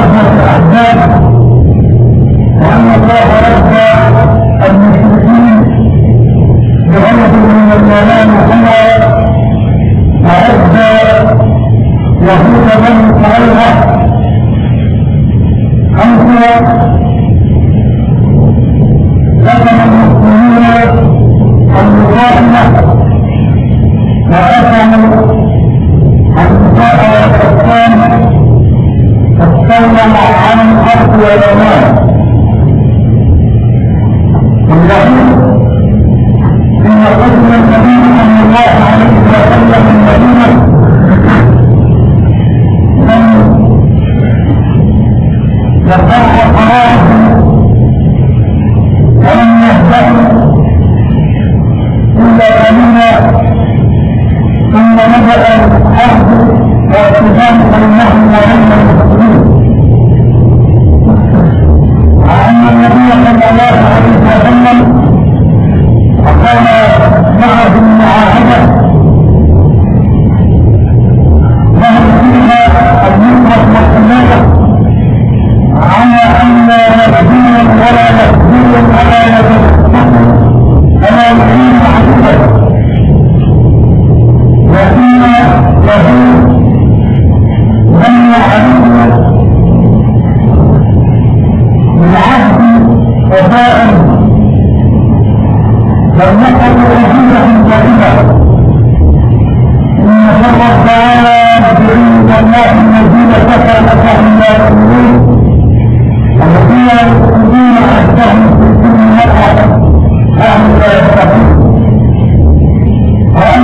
رب العباد وأن الله رب المشركين بغلط من الإيمان هو أعد يهود بني قريظة أنت قدم المسلمين المقاومة عن الحق والأمان. والرحيم إن قسم النبي صلى الله عليه وسلم من مدينة. من يقرأ قرار. ولم يهتم إلا قليلا ثم بدأ الحرب والتزام بينهم وبين المسلمين. صلى الله عليه وسلم وكان معه المعاهدة له فيها النصرة والحماية على أن لا نبي ولا مسؤول ولا نبي ولا يعين عدوا وإن له من يعلم وفاء. فلنقل وجودهم دائما إن شر الضالات عند الله الذين كفروا لهم لا يؤمنون. والذين يؤمنون أحدهم في الدنيا الآخرة فهم لا يتقون. وأن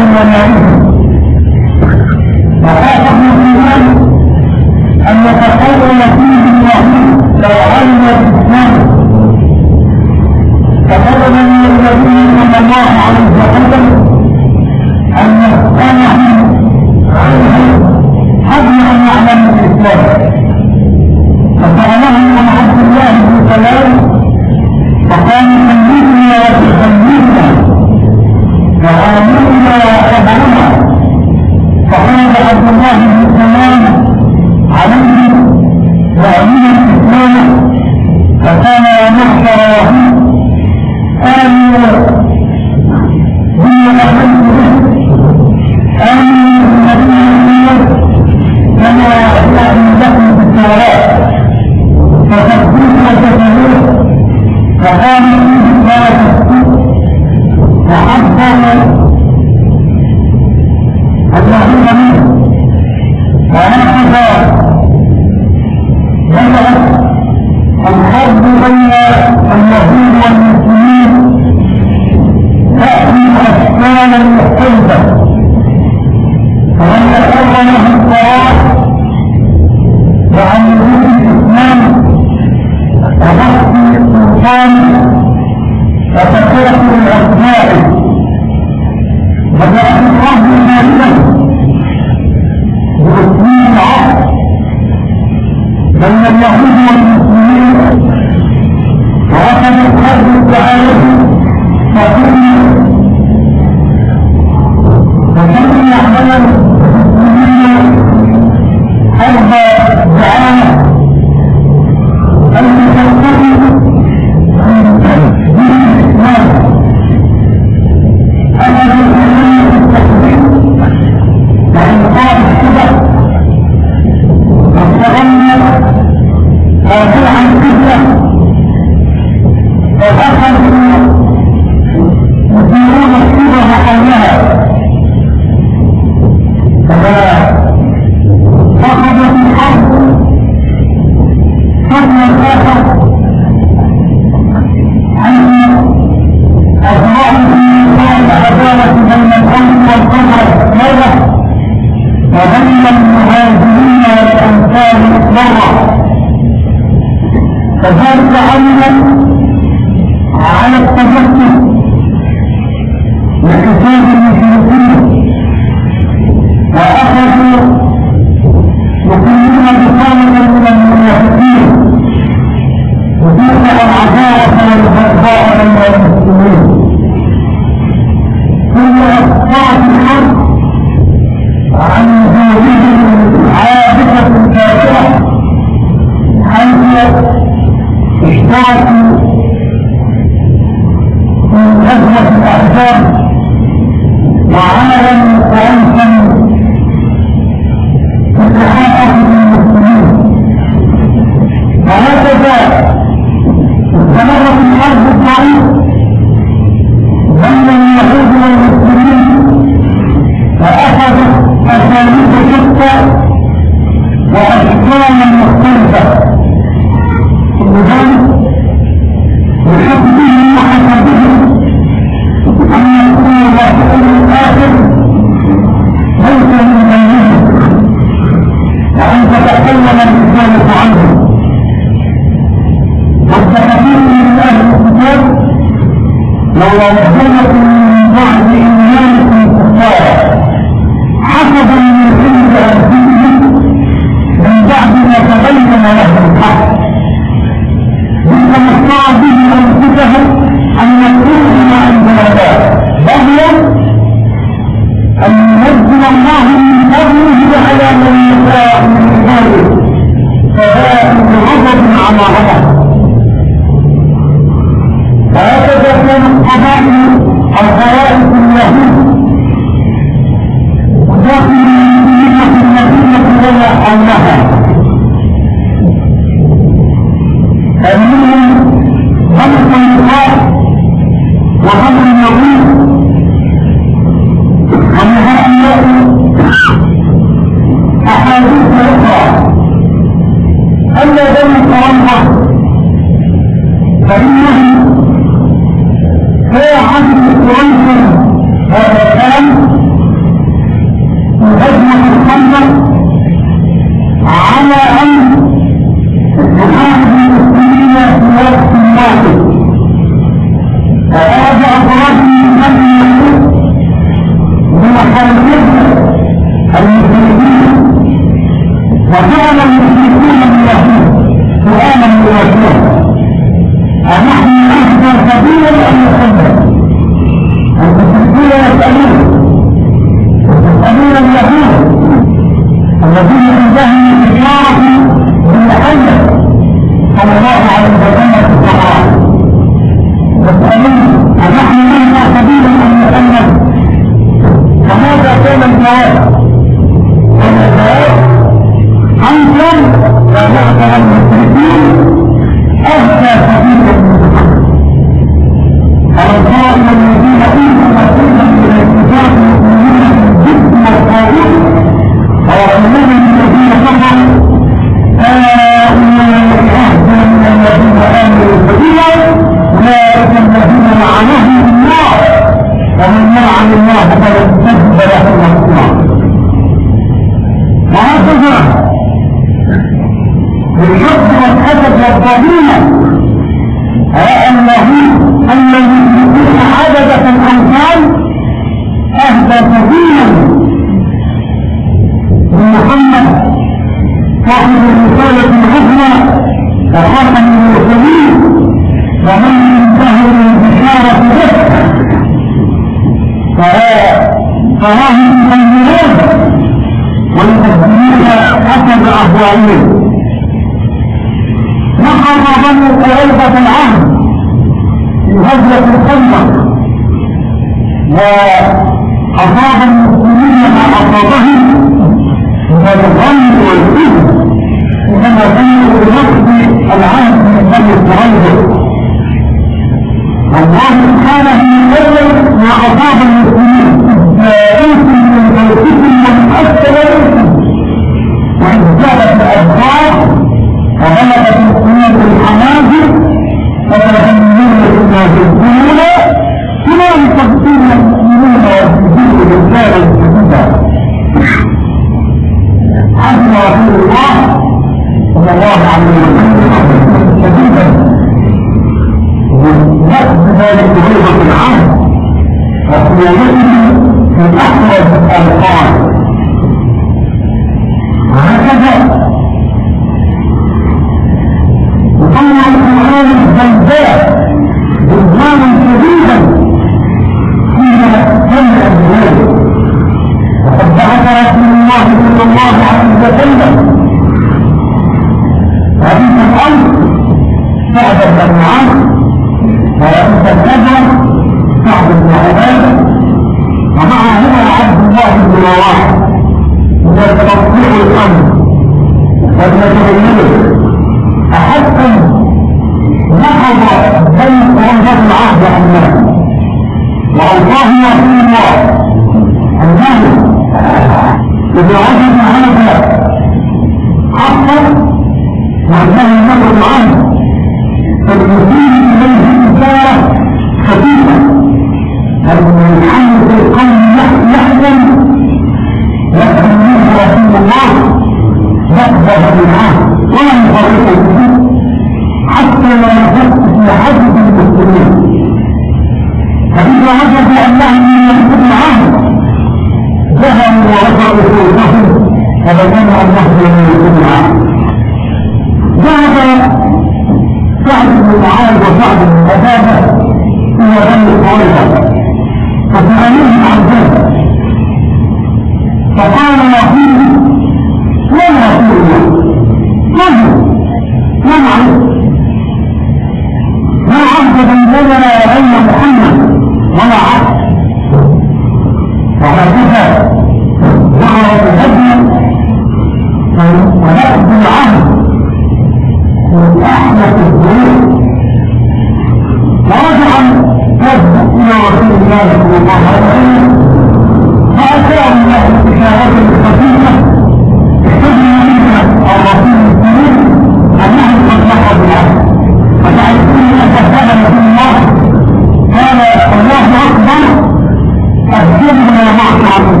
have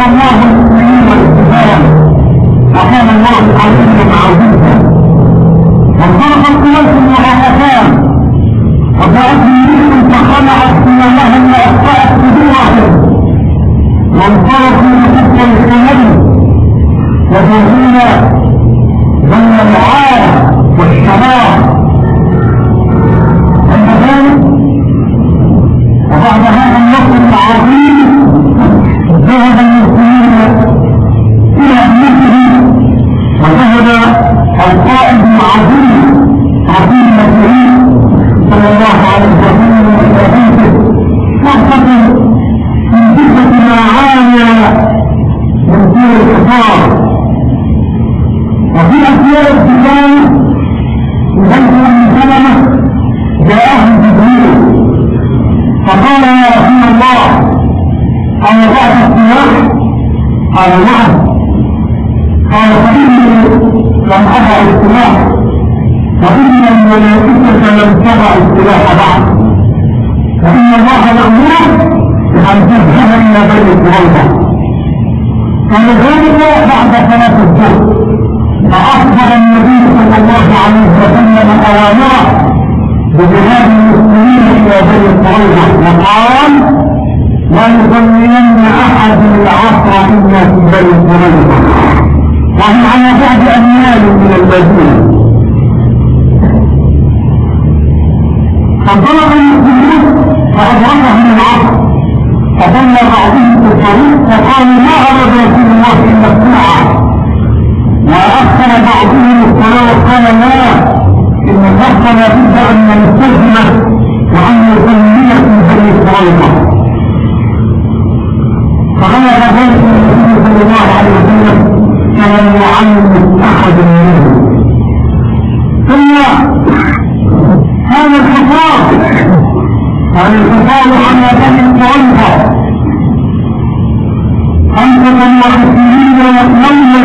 أخذ الله المؤمنين والاستثار وكان الله عليهم عزيزا وانطلق القوات المعرفان وجاءت منهم فخلعت ثيابهم واخطأت صدورهم وانطلقوا لحب الحمل وجهونا بين العار والشراب السرقة فقال رسول الله صلى الله عليه وسلم كان المعلم أحد منهم. ثم هذا يعني الحفاظ على بني الطائفة خمسة وعشرين يوما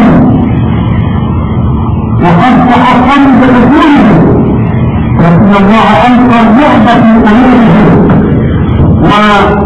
وقد تحصنت بكلهم. لكن الله أنكر لعبة قلوبهم ma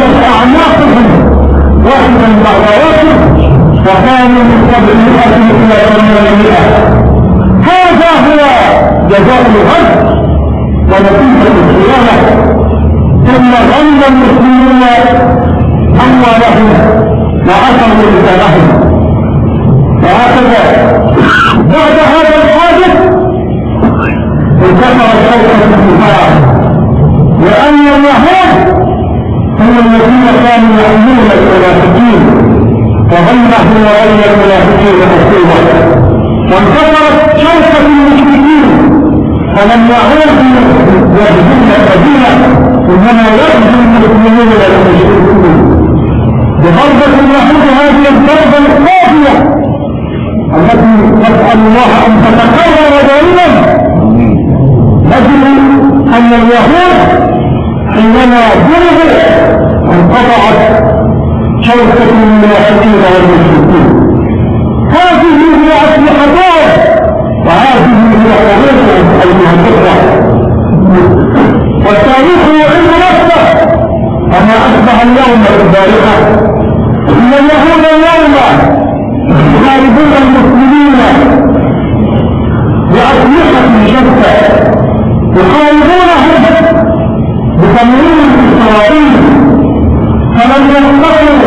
من أعناقهم وإحنا من قبل مئة إلى ثمانية هذا هو جزاء الغد ونتيجة الخيانة ثم ظن المسلمون أموالهم وأثروا رسالهم وهكذا بعد هذا الحادث انتشر الخوف في الكفار لأن اليهود أن الذين كانوا يحملون المنافقين وغيرهم وغير المنافقين حكومة وانتصرت شوكه المشركين فلم يعودوا يهزمون الأدلة إنما يهزم المسلمون المشركين بضربة اليهود هذه الضربة القاضية التي نسأل الله أن تتكرر دائما نجد أن اليهود حينما ضربوا انقطعت شوكة المنافقين والمشركين هذه هي أسلحتان وهذه هي حروبهم المهدفة والتاريخ يعلم نفسه فما أصبح اليوم البارحة. إن اليهود اليوم يحاربون المسلمين بأسلحة شتى يحاربونهم بتمويل إسرائيل فلم يستطعوا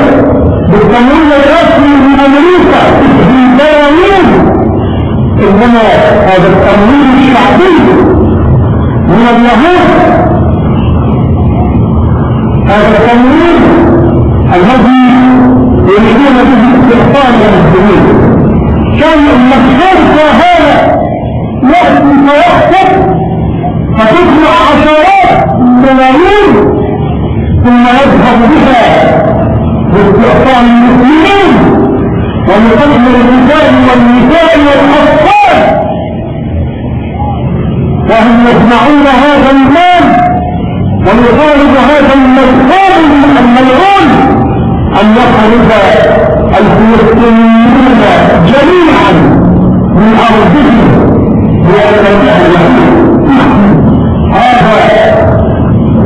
بالتمويل الرسمي من أمريكا بالبيانين إنما هذا التمويل الشعبي من اليهود. هذا التمويل الذي يريدون به استحسان المسلمين شيء مخصوص هذا فيحصل فتطلع ملايين ثم يذهب بها باستحسان المسلمين ويقدم الرجال والنساء والأطفال. وهم يجمعون هذا المال ويطالب هذا المذكور الملعون أن يخرج الفلسطينيون جميعا من أرضهم لأن هذا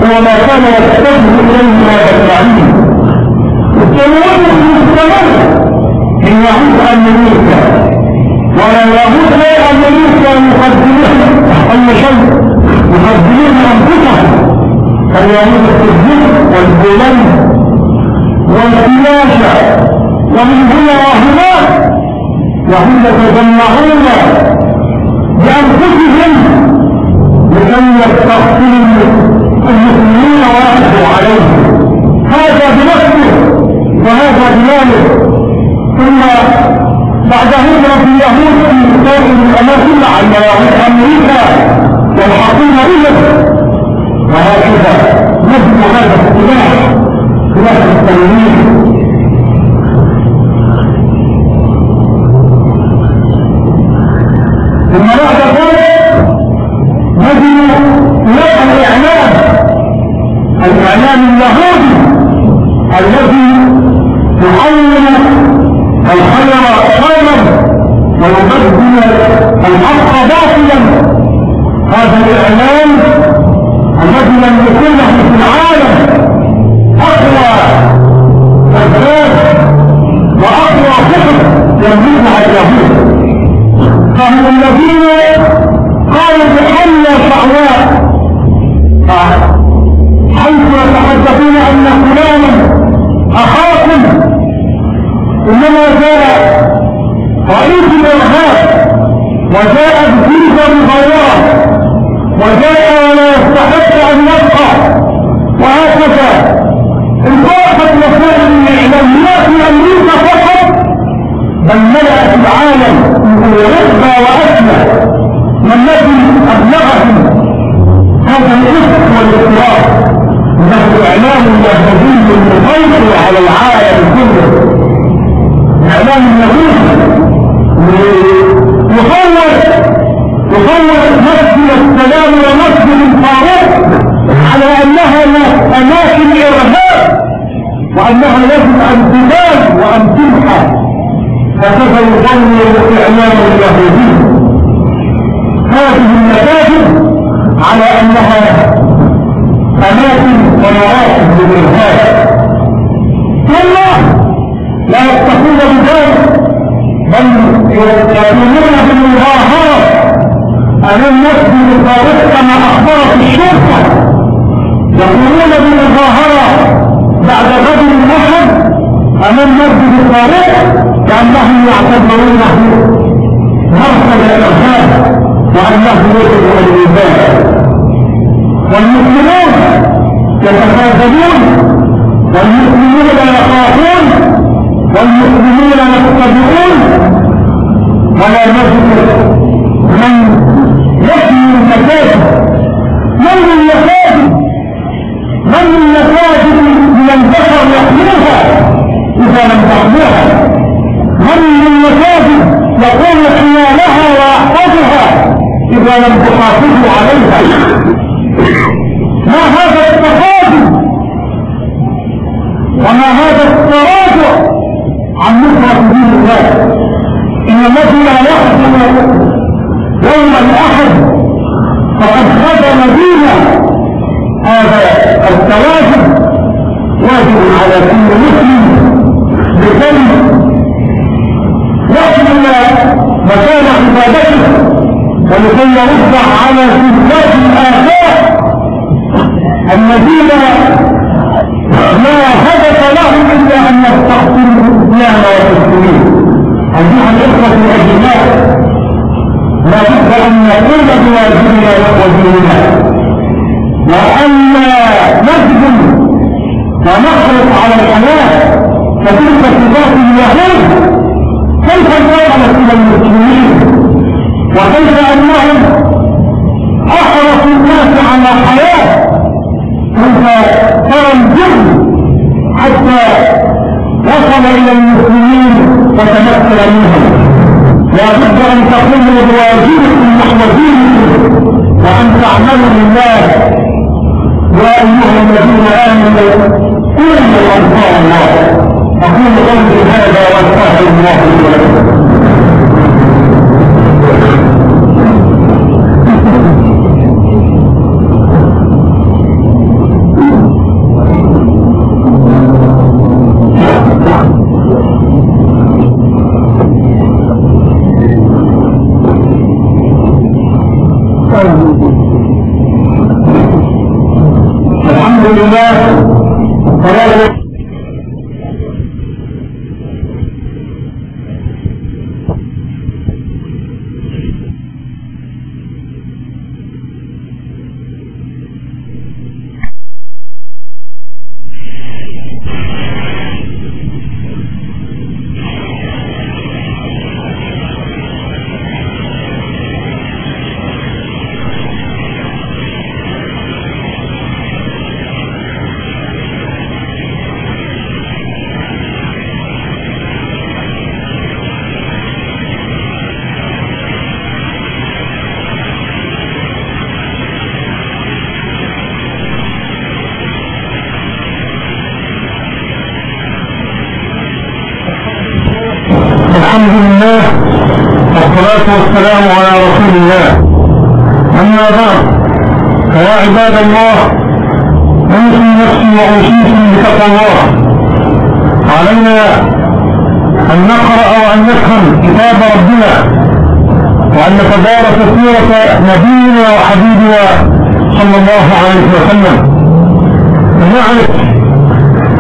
هو ما كان يستجد إليه هذا التعليم الجمهور مستمر من يعود أمريكا ولا يعود لا أمريكا يقدمون أي شيء يقدمون أنفسهم. فاليهود التسجيل والبولند والسياسة ومن هنا وهناك وهم يتجمعون بأنفسهم لكي يستغفروا المسلمين ويأخذوا عليهم هذا بنفسه وهذا بماله ثم بعد هجرة اليهود في سائر الأماكن يهود أمريكا يلحقون إليه وهكذا نجد هذا السلاح خلاف التنوير ثم بعد ذلك نجد اليهودي الذي يحول الخير خيرا ويبدل الحق باطلا. هذا الاعلام الذي لم يكن له في العالم أقوى اسباب وأقوى فكر يملكها اليهود. فهم الذين قالوا بحل شعواء. إنما جاء رئيس الإرهاب وجاء بفيزا مغيره وجاء ولا يستحق أن يبقى وهكذا. انطلقت وسائل لا في أمريكا فقط بل ملأت العالم وأسمى ما الذي أبلغهم هذا الإفك والاضطراب إنه إعلام يهودي مسيطر على العالم كله. إعلام يهودي يصور يصور مسجد السلام ومسجد الفاروق على أنها أماكن إرهاب وأنها يجب أن تبان وأن تمحى هكذا يظن الإعلام اليهودي هذه المساجد على أنها أماكن ومراكز للإرهاب. ثم لا يكتفون بذلك بل يقومون بالمظاهرة أمام مسجد الفاروق كما أخبرت الشرطة يقومون بالمظاهرة بعد غد النحر أمام مسجد الفاروق كأنهم يعتبرونه مرصد الإرهاب وأنه يجب الإنسان والمسلمون يتكاذبون والمسلمون لا يخافون. والمسلمون يتبعون ولا نذكر من يحمي المساجد من المساجد من المساجد من البشر يحميها إذا لم تحميها من المساجد يقوم حيالها ويحفظها إذا لم تحافظوا عليها ما هذا التفاضل وما هذا التراجع عن نصرة دين الله. إن الذي لا يحزن يوم الأحد فقد خدم دينا هذا التواجد واجب على كل مسلم بكل يحمل مكان عبادته ولكي يرد على سلسلات الآفاق الذين لا هدف لهم إلا أن الإسلام والمسلمين أيها الإخوة الأجلاء لا بد أن نقول بواجبنا وديننا وأن نخدم ونخرج على الحياة فتلك صفات اليهود؟ كيف انتقلت إلى المسلمين؟ وكيف أنهم أحرصوا الناس على حياة؟ كيف ترى الجهل حتى وصل إلى المسلمين وتمثل منهم بد أن تقوموا بواجبكم نحو دينكم وأن تعملوا لله. يا أيها الذين آمنوا قولوا انصار الله. أقول قولي هذا وأستغفر الله لي ولكم. والسلام عباد الله أوصي نفسي وأوصيكم بتقوى الله. علينا أن نقرأ وأن نفهم كتاب ربنا وأن نتدارس سيرة نبينا وحبيبنا صلى الله عليه وسلم. ونعرف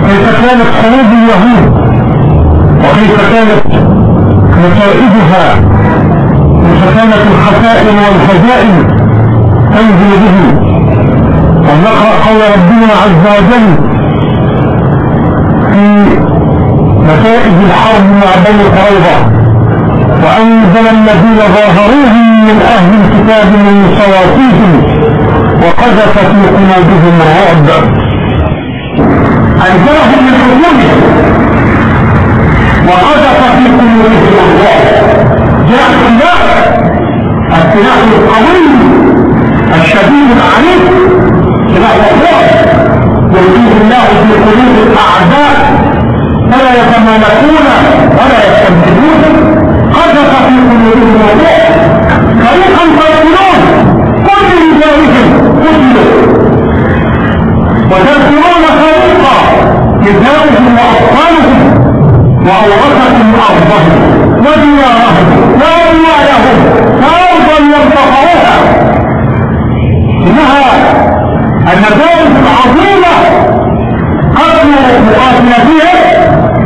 كيف كانت حروب اليهود وكيف كانت نتائجها فكانت الخسائر والخزائن تنزل به ونقرأ قول ربنا عز وجل في نتائج الحرب مع بني قريظة. وأنزل الذين ظاهروهم من أهل الكتاب من صواتيهم وقذف في قلوبهم الرعب. أنزلهم من حكمهم وقذف في قلوبهم الرعب. جاء السلاح السلاح القوي الشديد العنيف سلاح الله في قلوب الاعداء فلا يتمالكون ولا يستمتعون قذف في قلوبهم الروح فريقا تقتلون كل رجالهم قتلوا وتذكرون فريقا نساؤهم واطفالهم واورثكم ارضهم وديارهم واموالهم فارضا يرتفعوها النفوس عظيمة قبل أصلتها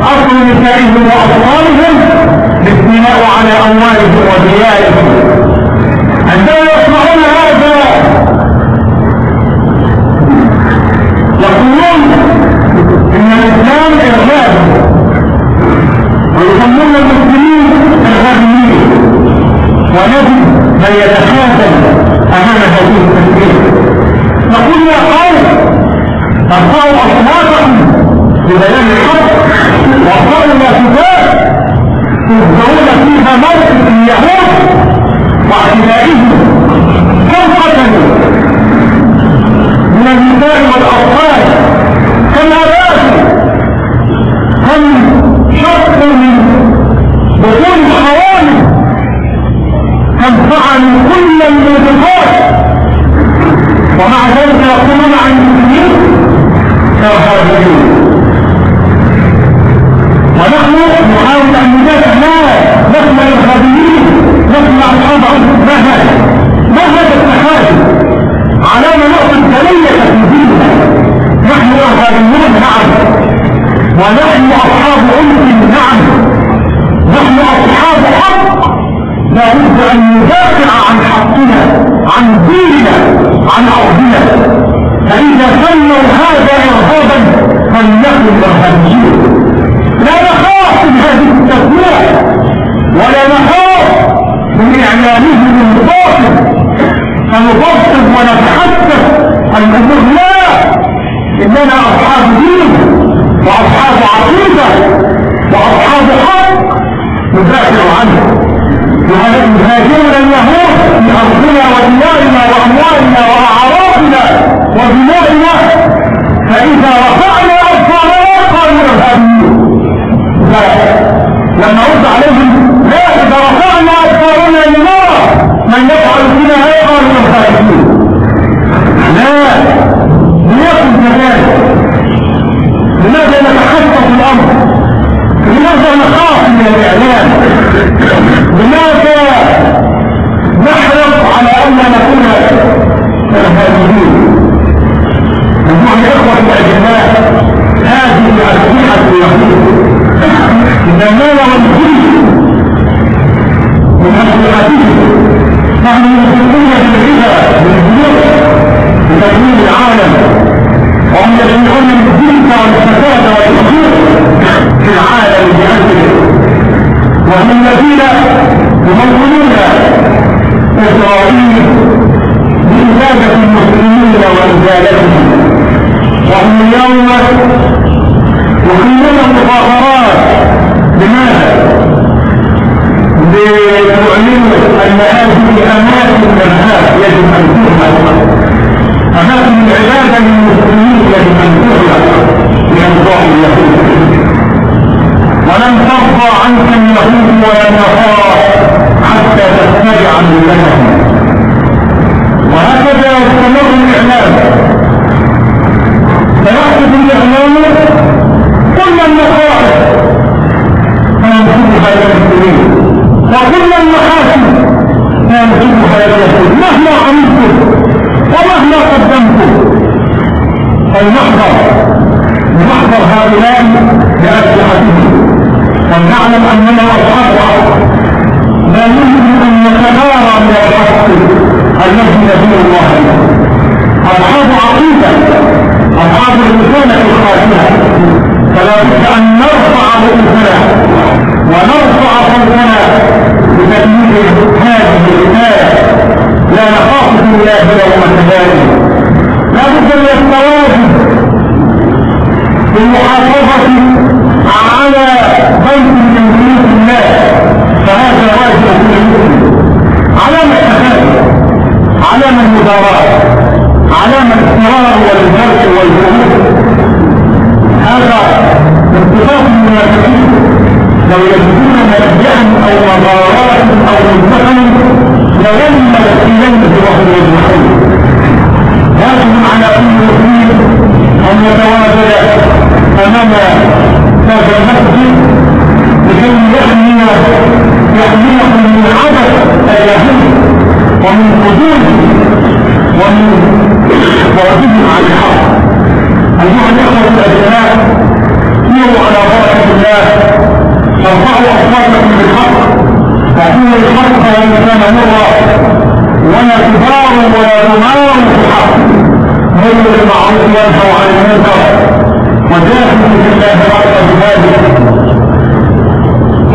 أصل نسائهم وأطفالهم الاستيلاء على أموالهم وديارهم عندما يسمعون هذا يقولون إن الإسلام إرهاب ويسمون المسلمين إرهابيين. ونجد من يتخاذل أمام هذه التسليم. نقول يا قوم أرفعوا أصواتكم ببيان الحق وأرفعوا الاتفاق تبدأون فيها موقف اليهود واعتدائهم كم قتلوا من النساء والأطفال كم ابادوا كم شقوا من بطون الحوامل كم فعلوا كل الموبقات ومع ذلك يقولون عن المسلمين كرهابيون ونحن نحاول أن ندافع لا نسمع الارهابيين نسمع عنف ما هذا ما هذا التحالف علامه نقطه جليه في ديننا. نحن ارهابيون نعم. ونحن أصحاب عنف نعم. نحن أصحاب حق. لا بد أن ندافع عن حقنا عن ديننا. عن ارضنا فإذا سموا هذا ارهابا فلنكن ارهابيين لا نخاف من هذه التسمية ولا نخاف من اعلانهم الباطل فنبطل ونتحدث الأمور لا. إننا أصحاب دين وأصحاب عقيدة وأصحاب حق. ندافع عنه. يهاجمنا اليهود في أرضنا وديارنا وأموالنا وأعراضنا ودمائنا فإذا رفعنا اطفالنا قالوا ارهابيون لما رد عليهم لا إذا رفعنا اطفالنا لنرى من يفعل فينا هذا قالوا ارهابيون لا. ليكن كذلك. لماذا نتحدث الأمر؟ لماذا نخاف من الإعلام؟ لماذا نحرص على أن نكون ارهابيين نقول الإخوة الاجلاء هذه اسلحه اليهود المال والجن من أسلحتهم نحن يمسكون بالربا بالبيوت بتكوين العالم. وهم يجمعون الجنس والفساد والفجور في العالم بأسره وهم الذين يمولون إسرائيل بإزالة المسلمين وإزالتهم وهم اليوم يقيمون المظاهرات لماذا؟ ليعلنوا أن هذه أماكن الإرهاب يجب أن تهمل أماكن العبادة للمسلمين يجب أن تهلك لأنصار اليهود ولن ترضى عنك اليهود ولا النصارى حتى تتبع ملتهم. وهكذا يستمر الإعلام. فيحدث الإعلام كل المصائب فينسبها إلى المسلمين. وكل المحاسن فينسبها إلى المسلمين. مهما عملتم ومهما قدمتم فلنحذر لنحذر هؤلاء باسلحتهم ولنعلم أننا أصحاب حق لا يمكن أن نتبارى من الحق الذي ندين الله أصحاب عقيدة أصحاب الرسالة الخاشعه فلا بد أن نرفع رؤوسنا ونرفع صوتنا بتبليغ هذه الرسالة. لا نخاف في الله يوم التباري لا بد من التواجد بالمحافظه على بيت من الله فهذا واجب كل مسلم علامة التفاهم علامة المداراة علامة الاضطرار والجرح والجهود. هذا اتفاق المنافقين لو يجدون ملجأ أو مغارات أو منتقم لولم اليه وهم يجمعون واجب على كل مسلم أن يتواجد أمام ومن حدود ومن بعدهم عن الحق ايها الاخوه الاجلاء سيروا على بركه الله وارفعوا اصواتكم بالحق وقولوا الحق وان كان مرا ولا تباروا ولا تماروا في الحق هيئوا بالمعروف وانهوا عن المنكر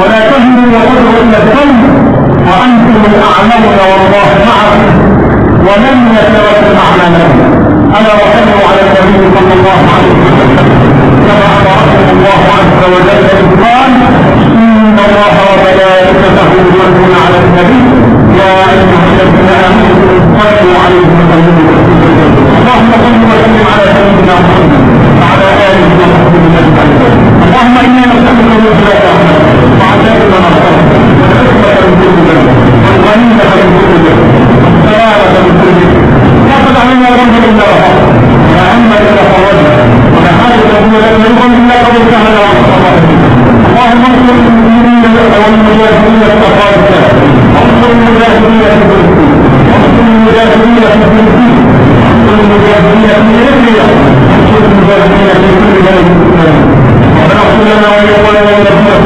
ولا تهنوا وتدعوا إلى الذنب وأنتم وأنتم الأعلمون والله معكم ولن يترك أعمالكم ألا وصلوا على النبي صلى الله عليه وسلم كما أمركم الله عز وجل إذ قال إن الله وملائكته يصلون على النبي يا أيها الذين آمنوا صلوا عليه وسلموا اللهم صل وسلم على سيدنا محمد اللهم إنا نسألك كل ذنب والغنيمة والسلامة لا تدع لنا ذنبا إلا غفرت ولا هما إلا فرجت ولا حاجة هي لم يكن إلا قضيتها لنا اللهم انصر المؤمنين والمجاهدين التقارب وانصر المجاهدين في فلسطين وانصر المجاهدين في فلسطين وانصر المجاهدين في ليبيا وانصر المجاهدين في ربنا اغفر لنا ولإخواننا الذين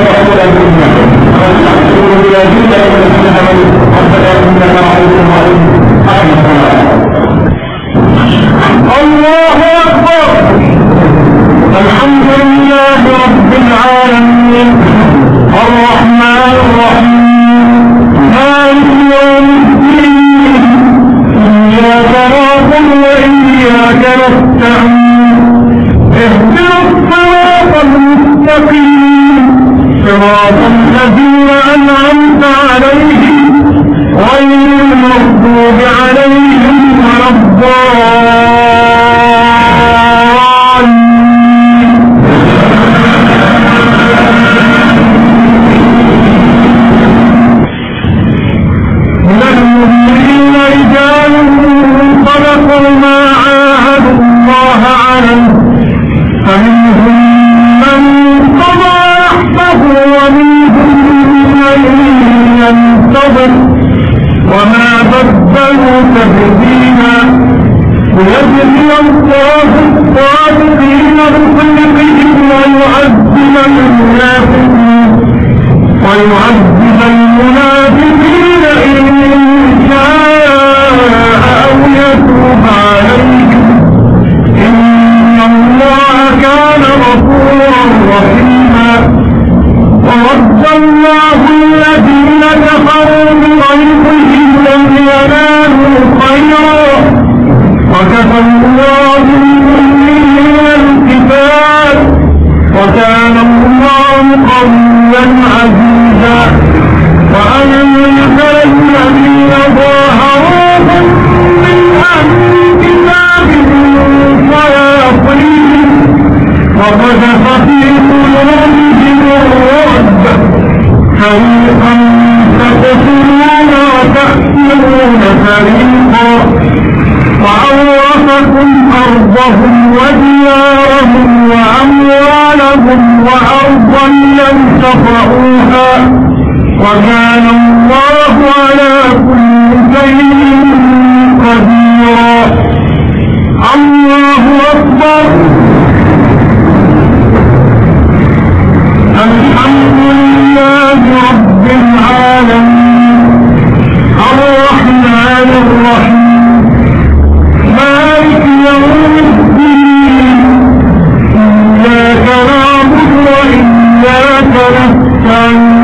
Amen.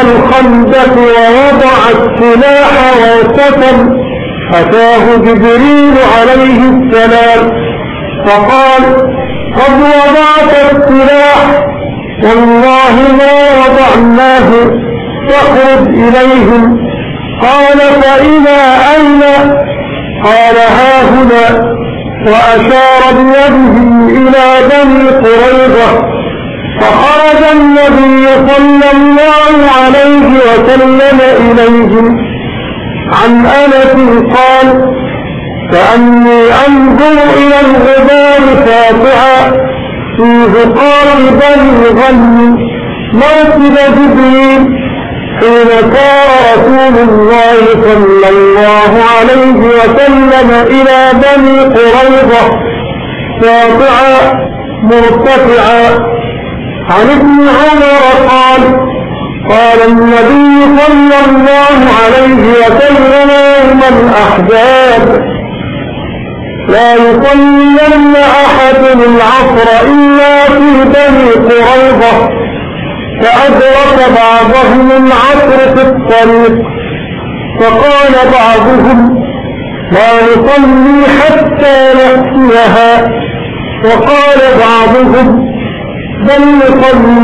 الخندق ووضع السلاح وسكن أتاه جبريل عليه السلام فقال قد وضعت السلاح والله ما وضعناه فاخرج إليهم. قال فإلى أين؟ قال ها هنا. وأشار بيده إلى بني قريظة فخرج النبي صلى الله عليه وسلم إليهم عن أنس قال كأني أنظر إلى الغبار ساطعا في ذقار بني غني موكب جبريل حين سار رسول الله صلى الله عليه وسلم إلى بني قريظة ساطعا مرتفعا عن ابن عمر قال قال النبي صلى الله عليه وسلم يوم الأحزاب لا يصلين أحد العصر إلا في بني قريظة. فأدرك بعضهم العصر في الطريق فقال بعضهم لا نصلي حتى نأتيها. وقال بعضهم بل نصلي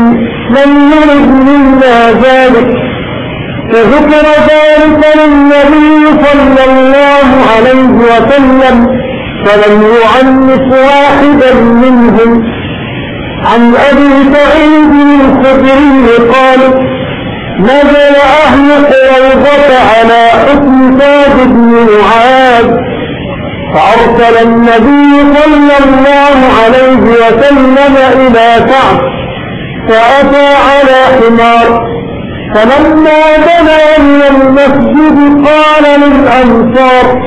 لم يرد منا ذلك. فذكر ذلك للنبي صلى الله عليه وسلم فلم يعنف واحدا منهم. عن أبي سعيد الخدري قال نزل أهل قريظة على حكم ثابت بن معاذ فأرسل النبي صلى الله عليه وسلم إلى كعب فأتى على حمار فلما دنا من المسجد قال للأنصار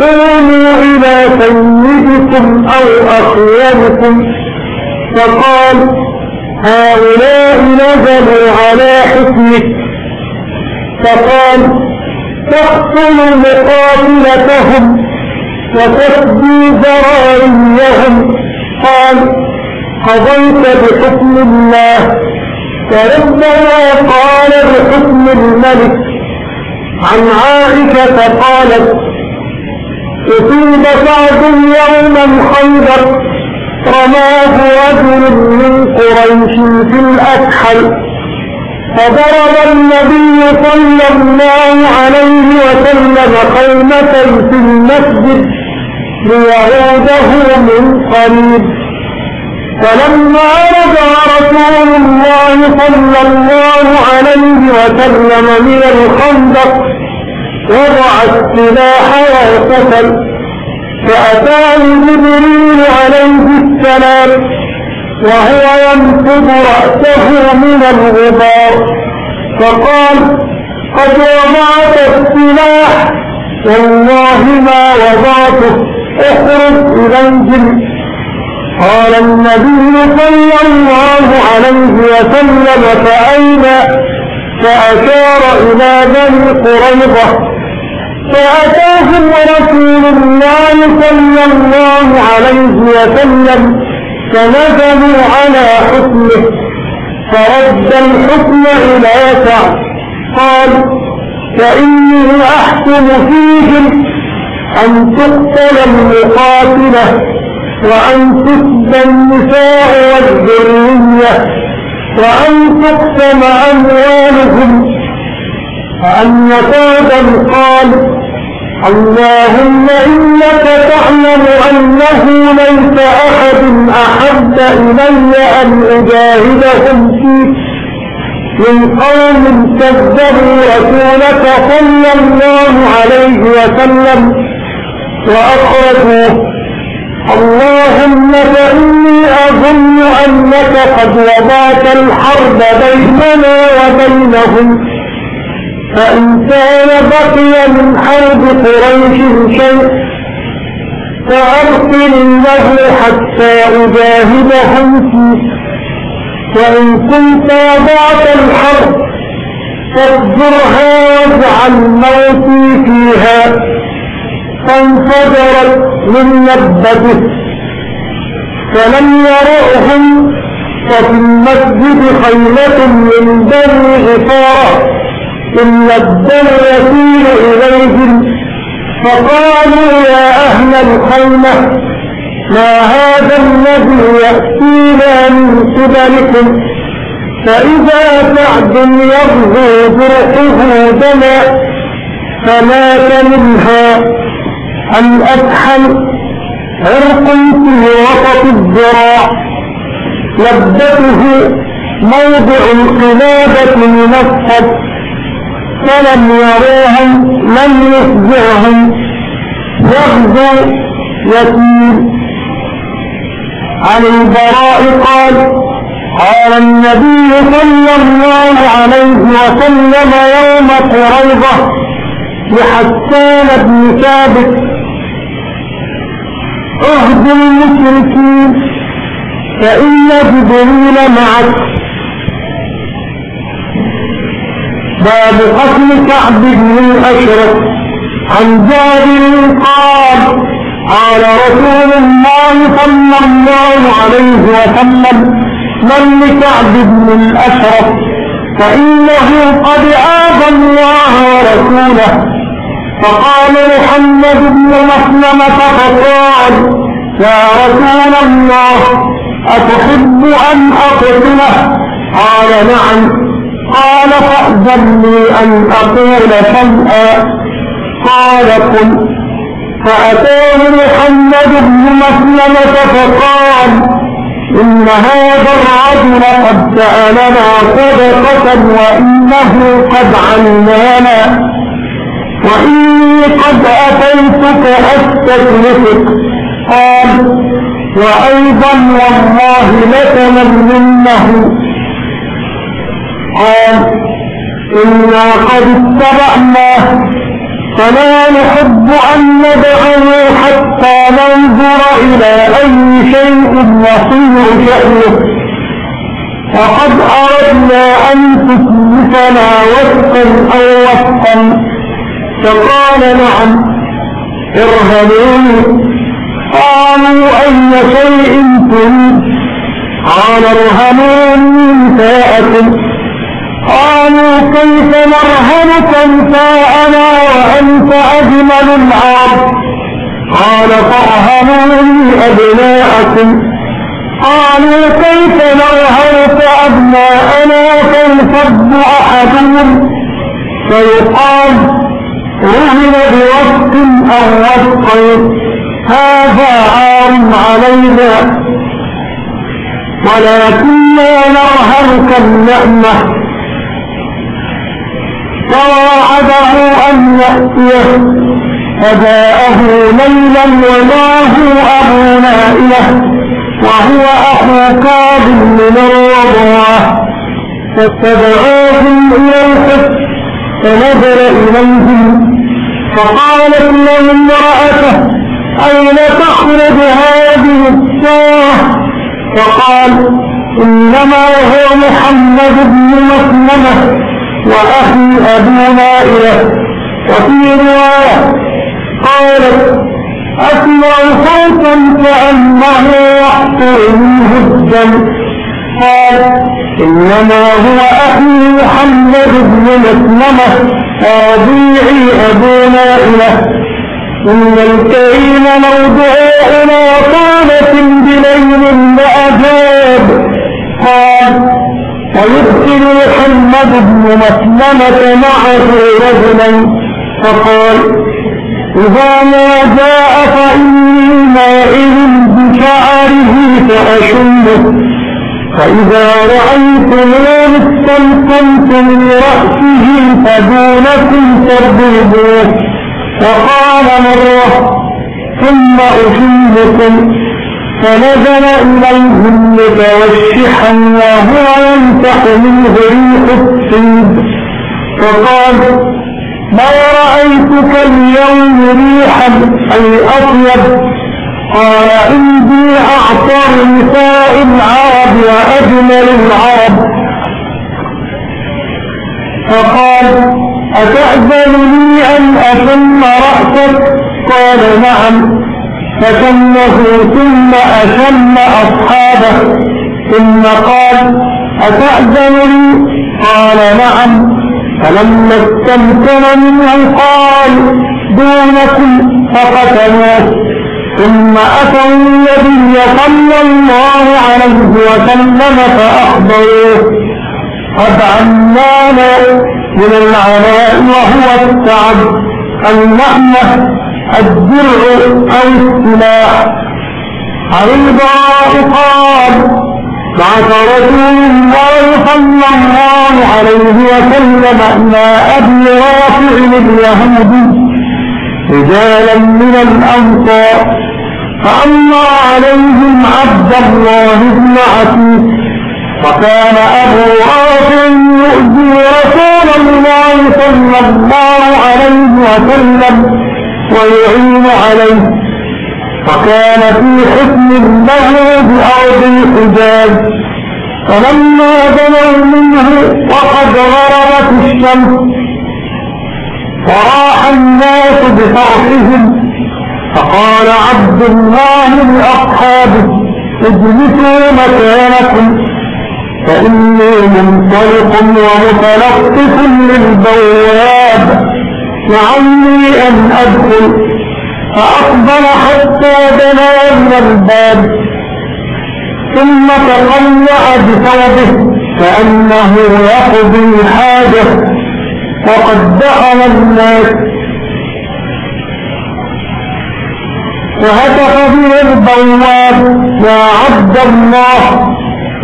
قوموا إلى سيدكم أو أخيركم فقال هؤلاء نزلوا على حكمك. فقال تقتل مقاتلتهم وتفدي ذرائيهم. قال قضيت بحكم الله. وربما قال بحكم الملك عن عائشة قالت أصيب سعد يوما خيبر رماه رجل من قريش في الأكحل فضرب النبي صلى الله عليه وسلم خيمة في المسجد ليعوده من قريب. فلما رجع رسول الله صلى الله عليه وسلم من الخندق وضع السلاح واغتسل فأتاه جبريل عليه السلام وهو ينفض رأسه من الغبار. فقال قد وضعت السلاح والله ما وضعته اخرج إليهم قال النبي صلى الله عليه وسلم فأين؟ فأشار إلى بني قريظة. فأتاهم رسول الله صلى الله عليه وسلم فنزلوا على حكمه. فرد الحكم إلى سعد. قال فإني أحكم فيهم أن تقتل المقاتلة وأن تسبى النساء والذرية وأن اللهم إنك تعلم أنه ليس أحد أحب إلي أن أجاهدهم فيك من قوم كذبوا رسولك صلى الله عليه وسلم وأخرجوه. اللهم فإني أظن أنك قد وضعت الحرب بيننا وبينهم. فإن كان بقي من حرب قريش شيء فأرسل له حتى أجاهدهم فيه. وإن كنت وضعت الحرب فاصبرها واجعل موتي فيها. فانفجرت من نبته فلم يرعهم وفي المسجد خيلة من بني غفارة إن الدم يسير إليهم. فقالوا يا أهل الخيمة ما هذا الذي يأتينا من قبلكم؟ فإذا سعد يغزو جرحه دما فمات منها أن أكحل عرق في وسط الذراع. لبته موضع القلادة منفض فلم يروهم لم يفزعهم يغزو يتيم عن البراء قال قال النبي صلى الله عليه وسلم يوم قريضة لحسان بن ثابت. اهد المشركين فإن جبريل معك. باب قتل كعب بن الأشرف عن جابر قال قال رسول الله صلى الله عليه وسلم من لكعب بن الأشرف فإنه قد آذى الله ورسوله. فقال محمد بن مسلمة فقال يا رسول الله أتحب أن أقتله؟ قال نعم. قال لي أن أقول شيئا قال قل فأتاه محمد بن مسلمة فقال إن هذا الرجل قد سألنا صدقة وإنه قد علمنا. وإني قد أتيتك أستكلفك قال وأيضا والله لتمننه. قال إنا قد اتبعناه فلا نحب أن ندعه حتى ننظر إلى أي شيء يصير شأنه. وقد أردنا أن تثبتنا وفقا أو وفقا. فقال نعم. ارهبوني قالوا أي شيء تريد قال ارهبوني نساءكم قالوا كيف نرهنك نساءنا وأنت أجمل العرب؟ قال فارهنوني أبناءكم. قالوا كيف نرهنك أبناءنا فيصد أحدهم؟ فيقال رهن بوسط أو وسطين هذا عار علينا. ولكننا نرهنك النعمة. وواعده أن يأتيه. فجاءه ليلا ومعه أبو نائلة وهو أخو كاب من الرضاعة. فاتبعوهم إلى الحس فنظر إليهم. فقالت له امرأته أين تخرج هذه الساعة؟ فقال إنما هو محمد بن مسلمة. وأخي أبو نائلة وفي رواية قالت أسمع صوتا كأنه يحصر منه الدم. قال إنما هو أخي محمد بن مسلمة ورضيعي أبو نائلة إن الكريم موضوع إلى طالة بليل لأجاب قال ويرسل محمد بن مسلمة معه رجلا فقال إذا ما جاء فإني مائل بشعره فأشمه فإذا رأيتم استمكنت من رأسه فدونكم تربيبوه وقال مرة ثم أشمكم. فنزل إليهم متوشحا وهو ينفح منه ريح السيد فقال ما رأيتك اليوم ريحا أي أطيب؟ قال عندي أعطر نساء العرب وأجمل العرب. فقال أتأذن لي أن أشم رأسك؟ قال نعم. فشمه ثم أشم أصحابه ثم قال أتأذن لي قال نعم. فلما استمكن منه قال دونكم فقتلوه. ثم أتوا النبي صلى الله عليه وسلم فأخبروه. قد عمانا من العناء وهو التعب النعمة الدرع أو السلاح. عن البراء قال بعث رسول الله صلى الله عليه وسلم إلى أبي رافع اليهودي. رجالا من الأنصار. فأمر عليهم عبد الله بن عتيق. وكان أبو رافع يؤذي رسول الله صلى الله عليه وسلم. ويعين عليه وكان في حكم له بأرض الحجاز. فلما دنوا منه وقد غربت الشمس وراح الناس بفرحهم فقال عبد الله لأصحابه اجلسوا مكانكم فإني منطلق ومتلطف للبواب. لعلي أن أدخل. فأقبل حتى دنا من الباب. ثم تقلع بثوبه كأنه يقضي حاجة. وقد دخل الناس. وهتف به البواب. يا عبد الله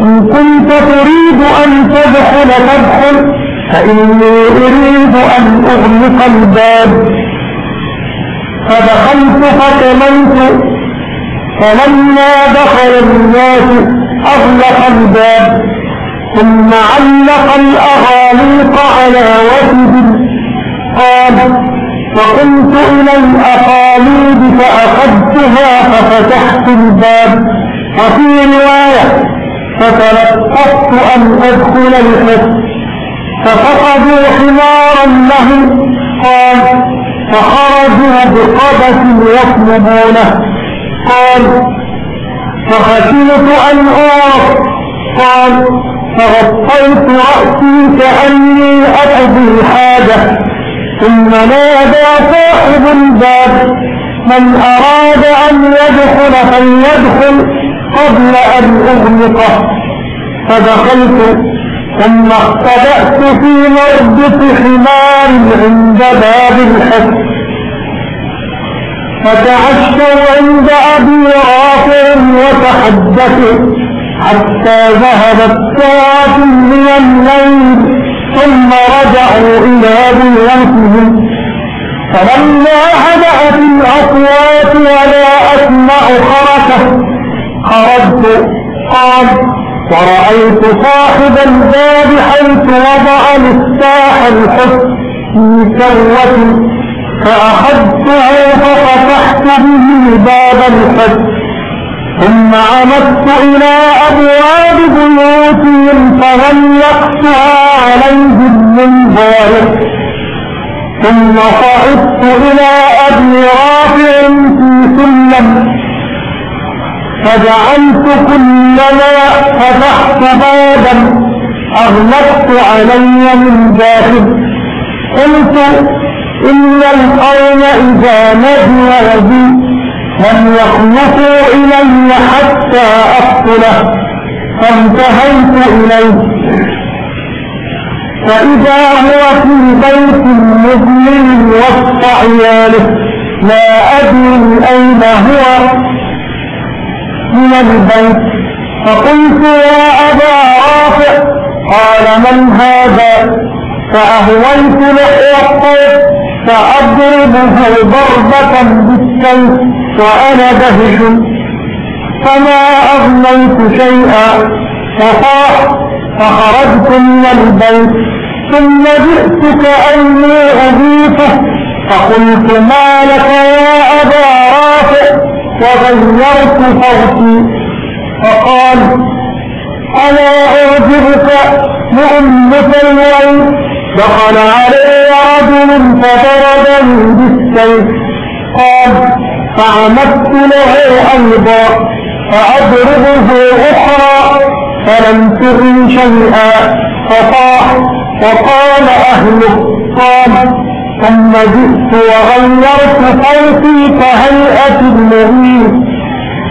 إن كنت تريد أن تدخل فادخل فإني أريد أن أغلق الباب. فدخلت فكمنت فلما دخل الناس أغلق الباب. ثم علق الأغاليق على وجه قال فقمت إلى الأقاليد فأخذتها ففتحت الباب. وفي رواية فتلقفت أن أدخل الحس. ففقدوا حمارا له قال فخرجوا بقبس يطلبونه. قال فخشيت أن أعرف قال فغطيت رأسي كأني أقضي حاجة. ثم نادى صاحب الباب من أراد أن يدخل فليدخل قبل أن أغلقه فدخلت ثم اختبأت في مربط حمار عند باب الحج. فتعشوا عند أبي رافع وتحدثوا حتى ذهبت ساعة من الليل ثم رجعوا إلى بيوتهم. فلما هدأت الأصوات ولا أسمع حركة خرجت قال ورأيت صاحب الباب حيث وضع مفتاح الحسن في كروة فأخذته ففتحت به باب الحسن. ثم عمدت إلى أبواب بيوتهم فغلقتها عليهم من ذلك ثم صعدت إلى أبي رافع في سلم. فجعلت كلما فتحت بابا أغلقت علي من داخل قلت إن القوم إذا نجوا بي لم يخلصوا إلي حتى أقتله. فانتهيت إليه. فإذا هو في بيت مظلم وسط عياله لا أدري أين هو. من البيت. فقلت يا أبا رافع قال من هذا؟ فأهويت لحيته فأضربه ضربة بالسيف وأنا دهش فما أغنيت شيئا فصاح فخرجت من البيت. ثم جئتك أني أضيفه فقلت ما لك يا أبا رافع؟ وغيرت صوتي فقال ألا أعجبك مؤمة الويل دخل علي رجل فضربني بالسيف. قال فعمدت له أيضا فأضربه أخرى فلم تغن شيئا. فطاح وقال أهله. قال ثم جئت وغيرت صوتي كهيئة النبي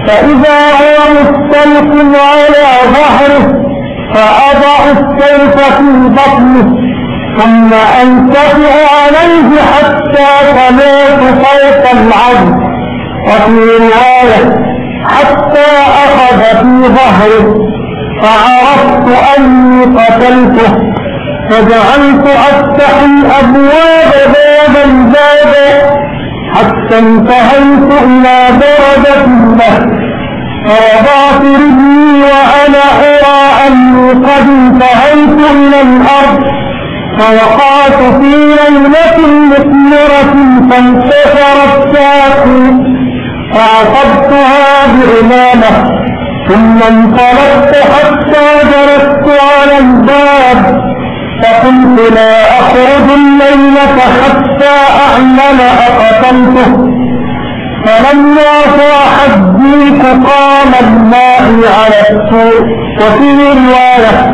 فإذا هو مستلق على ظهره فأضع السيف في بطنه ثم أنتفع عليه حتى سمعت صوت العبد وفي رواية حتى أخذ في ظهره فعرفت أني قتلته فجعلت أفتح الأبواب بابا بابا حتى انتهيت إلى درجة له فوضعت رجلي وأنا أرى أني قد انتهيت إلى الأرض. فوقعت في ليلة مثمرة فانتصرت ساقي فعصبتها بإمامة ثم انطلقت حتى جلست على الباب. فقلت لا أخرج الليلة حتى أعلم أقتلته فلما صاح الديك قام الماء على السوق وفي رواية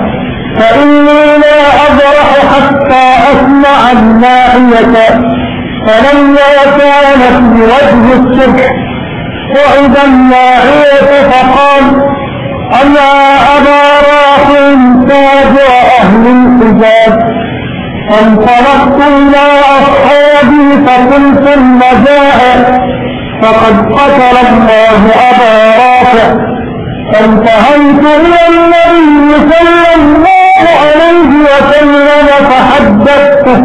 فإني لا أبرح حتى أسمع الناحية فلما كانت بوجه الصبح صعد الناحية فقال أنا أبا راح تاج أهل الحجاز فانطلقت إلى أصحابي فقلت النجاء فقد قتل الله أبا رافع فانتهيت إلى النبي صلى الله عليه وسلم فحدثته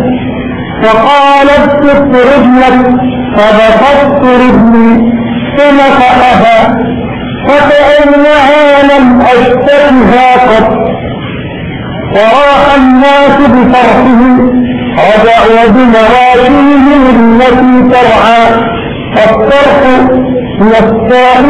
فقال ابسط رجلك فبسطت رجلي فنفأها فكأنها لم أشتكها قط. وراح الناس بفرحه رجعوا بمراتبهم التي ترعى الصرح هي السائل